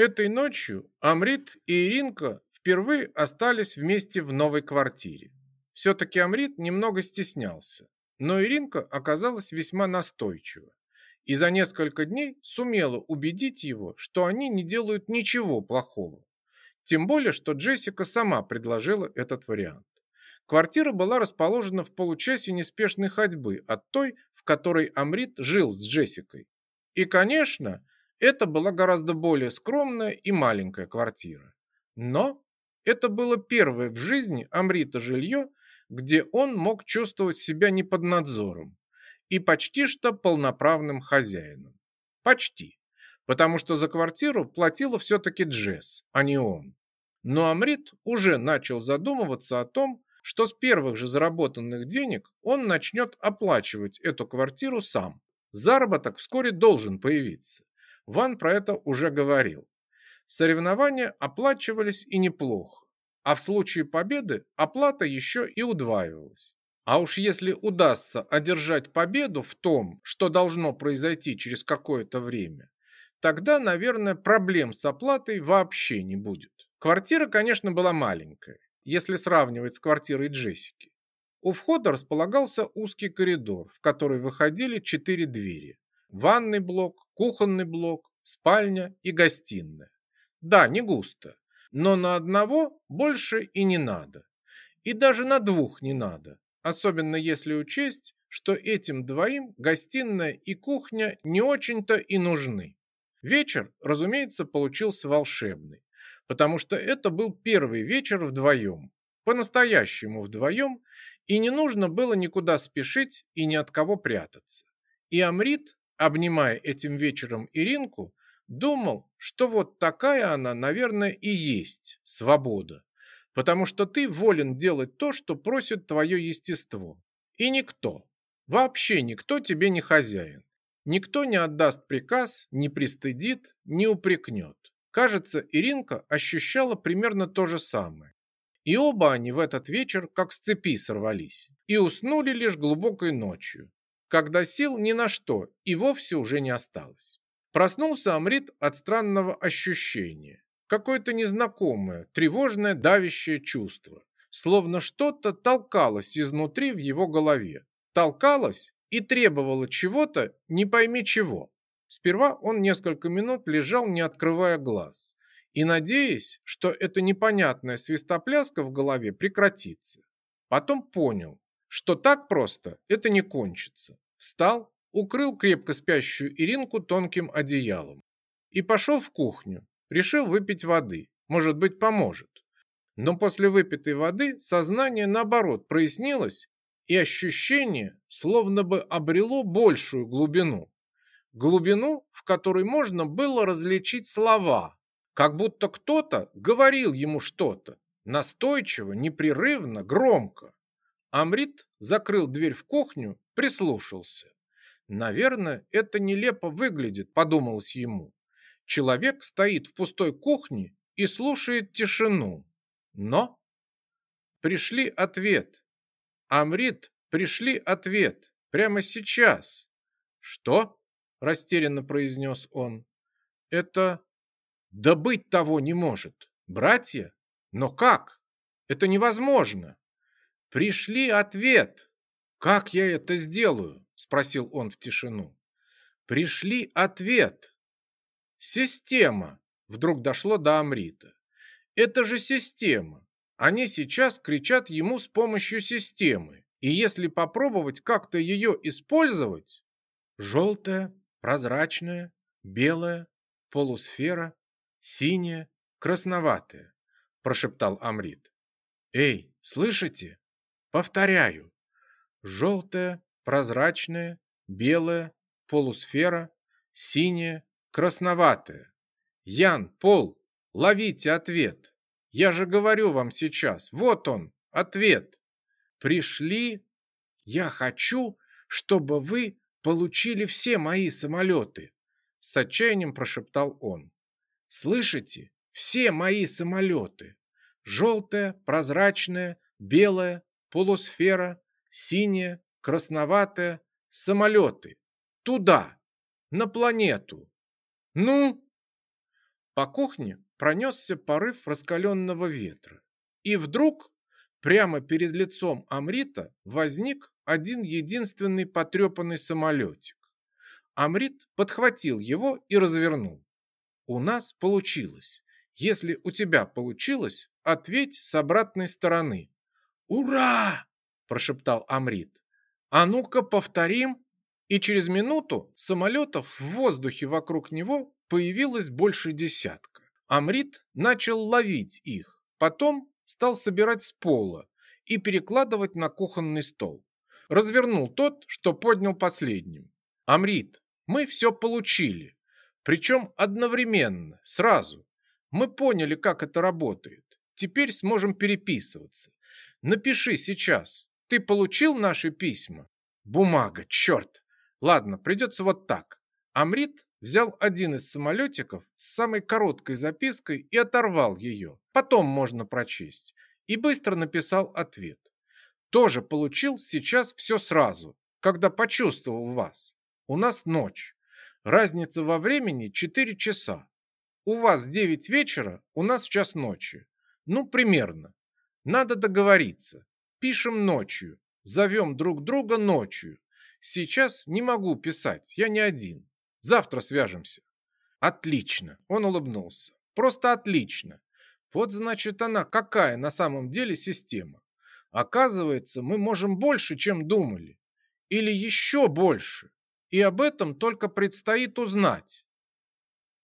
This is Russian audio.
Этой ночью Амрит и Иринка впервые остались вместе в новой квартире. Все-таки Амрит немного стеснялся, но Иринка оказалась весьма настойчива и за несколько дней сумела убедить его, что они не делают ничего плохого. Тем более, что Джессика сама предложила этот вариант. Квартира была расположена в получасе неспешной ходьбы от той, в которой Амрит жил с Джессикой. И, конечно, это была гораздо более скромная и маленькая квартира. Но это было первое в жизни Амрита жилье, где он мог чувствовать себя не под надзором и почти что полноправным хозяином. Почти. Потому что за квартиру платила все-таки Джесс, а не он. Но Амрит уже начал задумываться о том, что с первых же заработанных денег он начнет оплачивать эту квартиру сам. Заработок вскоре должен появиться. Ван про это уже говорил. Соревнования оплачивались и неплохо, а в случае победы оплата еще и удваивалась. А уж если удастся одержать победу в том, что должно произойти через какое-то время, тогда, наверное, проблем с оплатой вообще не будет. Квартира, конечно, была маленькая, если сравнивать с квартирой Джессики. У входа располагался узкий коридор, в который выходили четыре двери. Ванный блок, кухонный блок, спальня и гостиная. Да, не густо, но на одного больше и не надо. И даже на двух не надо, особенно если учесть, что этим двоим гостиная и кухня не очень-то и нужны. Вечер, разумеется, получился волшебный, потому что это был первый вечер вдвоем, по-настоящему вдвоем, и не нужно было никуда спешить и ни от кого прятаться. И Амрит, обнимая этим вечером Иринку, думал, что вот такая она, наверное, и есть свобода, потому что ты волен делать то, что просит твое естество. И никто, вообще никто тебе не хозяин. Никто не отдаст приказ, не пристыдит, не упрекнет. Кажется, Иринка ощущала примерно то же самое. И оба они в этот вечер как с цепи сорвались и уснули лишь глубокой ночью, когда сил ни на что и вовсе уже не осталось. Проснулся Амрит от странного ощущения. Какое-то незнакомое, тревожное, давящее чувство. Словно что-то толкалось изнутри в его голове. Толкалось и требовало чего-то, не пойми чего. Сперва он несколько минут лежал, не открывая глаз, и надеясь, что эта непонятная свистопляска в голове прекратится. Потом понял, что так просто это не кончится. Встал, укрыл крепко спящую Иринку тонким одеялом и пошел в кухню. Решил выпить воды, может быть, поможет. Но после выпитой воды сознание, наоборот, прояснилось, и ощущение словно бы обрело большую глубину. Глубину, в которой можно было различить слова, как будто кто-то говорил ему что-то, настойчиво, непрерывно, громко. Амрит закрыл дверь в кухню, прислушался. Наверное, это нелепо выглядит, подумалось ему. Человек стоит в пустой кухне и слушает тишину. Но пришли ответ. Амрит, пришли ответ. Прямо сейчас. Что? Растерянно произнес он. Это... Да быть того не может. Братья? Но как? Это невозможно. Пришли ответ. Как я это сделаю? спросил он в тишину. Пришли ответ. Система. Вдруг дошло до Амрита. Это же система. Они сейчас кричат ему с помощью системы. И если попробовать как-то ее использовать... Желтая, прозрачная, белая, полусфера, синяя, красноватая, прошептал Амрит. Эй, слышите? Повторяю. Желтая, прозрачная, белая, полусфера, синяя, красноватая. Ян, Пол, ловите ответ. Я же говорю вам сейчас, вот он, ответ. Пришли. Я хочу, чтобы вы получили все мои самолеты, с отчаянием прошептал он. Слышите? Все мои самолеты. Желтая, прозрачная, белая, полусфера, синяя, красноватое, самолеты. Туда, на планету. Ну? По кухне пронесся порыв раскаленного ветра. И вдруг прямо перед лицом Амрита возник один единственный потрепанный самолетик. Амрит подхватил его и развернул. У нас получилось. Если у тебя получилось, ответь с обратной стороны. «Ура!» – прошептал Амрит. «А ну-ка повторим!» И через минуту самолетов в воздухе вокруг него появилось больше десятка. Амрит начал ловить их, потом стал собирать с пола и перекладывать на кухонный стол. Развернул тот, что поднял последним. «Амрит, мы все получили. Причем одновременно, сразу. Мы поняли, как это работает. Теперь сможем переписываться. Напиши сейчас. Ты получил наши письма? Бумага, черт. Ладно, придется вот так. Амрит взял один из самолетиков с самой короткой запиской и оторвал ее. Потом можно прочесть. И быстро написал ответ. Тоже получил сейчас все сразу, когда почувствовал вас. У нас ночь. Разница во времени 4 часа. У вас 9 вечера, у нас час ночи. Ну, примерно. Надо договориться. Пишем ночью. Зовем друг друга ночью. Сейчас не могу писать, я не один. Завтра свяжемся. Отлично, он улыбнулся. Просто отлично. Вот значит она какая на самом деле система. Оказывается, мы можем больше, чем думали. Или еще больше. И об этом только предстоит узнать.